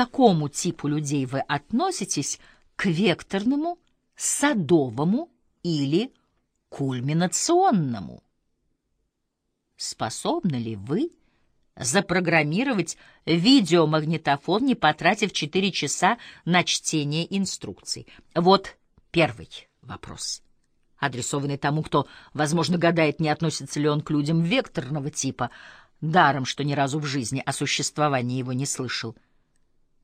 какому типу людей вы относитесь, к векторному, садовому или кульминационному. Способны ли вы запрограммировать видеомагнитофон, не потратив 4 часа на чтение инструкций? Вот первый вопрос, адресованный тому, кто, возможно, гадает, не относится ли он к людям векторного типа, даром, что ни разу в жизни о существовании его не слышал.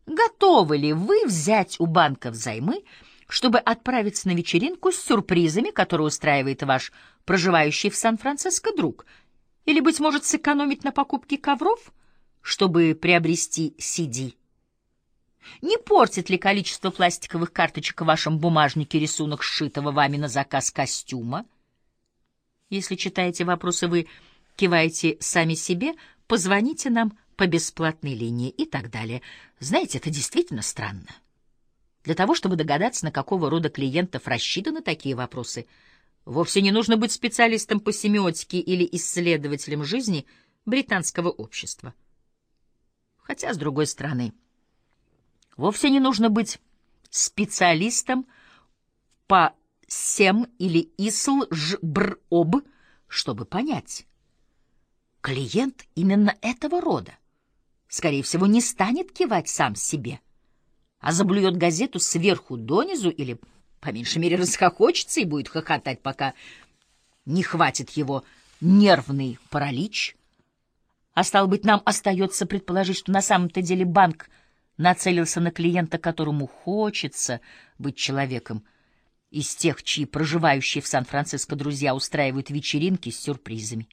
Готовы ли вы взять у банка взаймы, чтобы отправиться на вечеринку с сюрпризами, которые устраивает ваш проживающий в Сан-Франциско друг — или, быть может, сэкономить на покупке ковров, чтобы приобрести CD? Не портит ли количество пластиковых карточек в вашем бумажнике рисунок сшитого вами на заказ костюма? Если читаете вопросы, вы киваете сами себе, позвоните нам по бесплатной линии и так далее. Знаете, это действительно странно. Для того, чтобы догадаться, на какого рода клиентов рассчитаны такие вопросы — Вовсе не нужно быть специалистом по семиотике или исследователем жизни британского общества. Хотя, с другой стороны, вовсе не нужно быть специалистом по сем или исл ж бр об, чтобы понять. Клиент именно этого рода, скорее всего, не станет кивать сам себе, а заблюет газету сверху донизу или по меньшей мере, расхохочется и будет хохотать, пока не хватит его нервный паралич. А стало быть, нам остается предположить, что на самом-то деле банк нацелился на клиента, которому хочется быть человеком, из тех, чьи проживающие в Сан-Франциско друзья устраивают вечеринки с сюрпризами.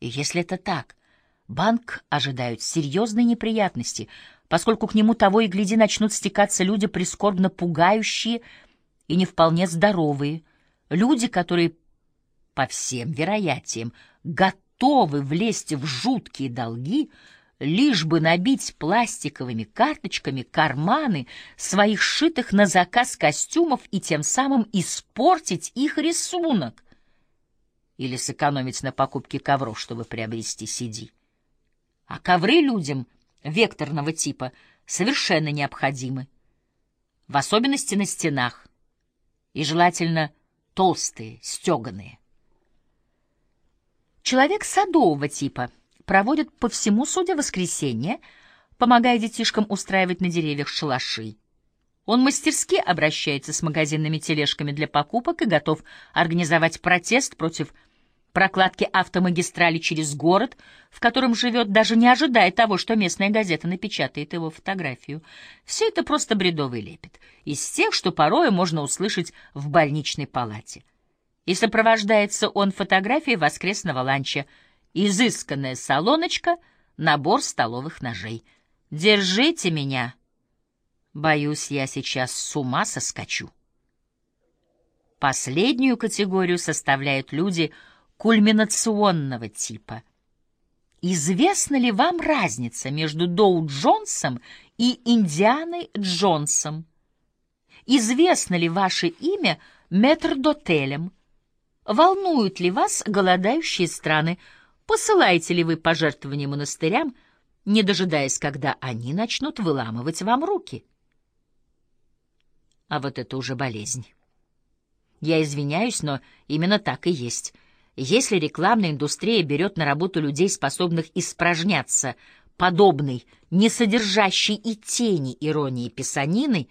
И если это так, банк ожидают серьезные неприятности, поскольку к нему того и гляди начнут стекаться люди, прискорбно пугающие, и не вполне здоровые, люди, которые, по всем вероятиям, готовы влезть в жуткие долги, лишь бы набить пластиковыми карточками карманы своих сшитых на заказ костюмов и тем самым испортить их рисунок или сэкономить на покупке ковров, чтобы приобрести CD. А ковры людям векторного типа совершенно необходимы, в особенности на стенах, и желательно толстые, стеганые. Человек садового типа проводит по всему судя воскресенье, помогая детишкам устраивать на деревьях шалаши. Он мастерски обращается с магазинными тележками для покупок и готов организовать протест против прокладки автомагистрали через город, в котором живет, даже не ожидая того, что местная газета напечатает его фотографию. Все это просто бредовый лепет, из тех, что порою можно услышать в больничной палате. И сопровождается он фотографией воскресного ланча, изысканная салоночка, набор столовых ножей. «Держите меня!» Боюсь, я сейчас с ума соскочу. Последнюю категорию составляют люди — кульминационного типа. Известна ли вам разница между Доу Джонсом и Индианой Джонсом? Известно ли ваше имя метрдотелем? Волнуют ли вас голодающие страны? Посылаете ли вы пожертвования монастырям, не дожидаясь, когда они начнут выламывать вам руки? А вот это уже болезнь. Я извиняюсь, но именно так и есть — если рекламная индустрия берет на работу людей, способных испражняться подобной, не содержащей и тени иронии писанины,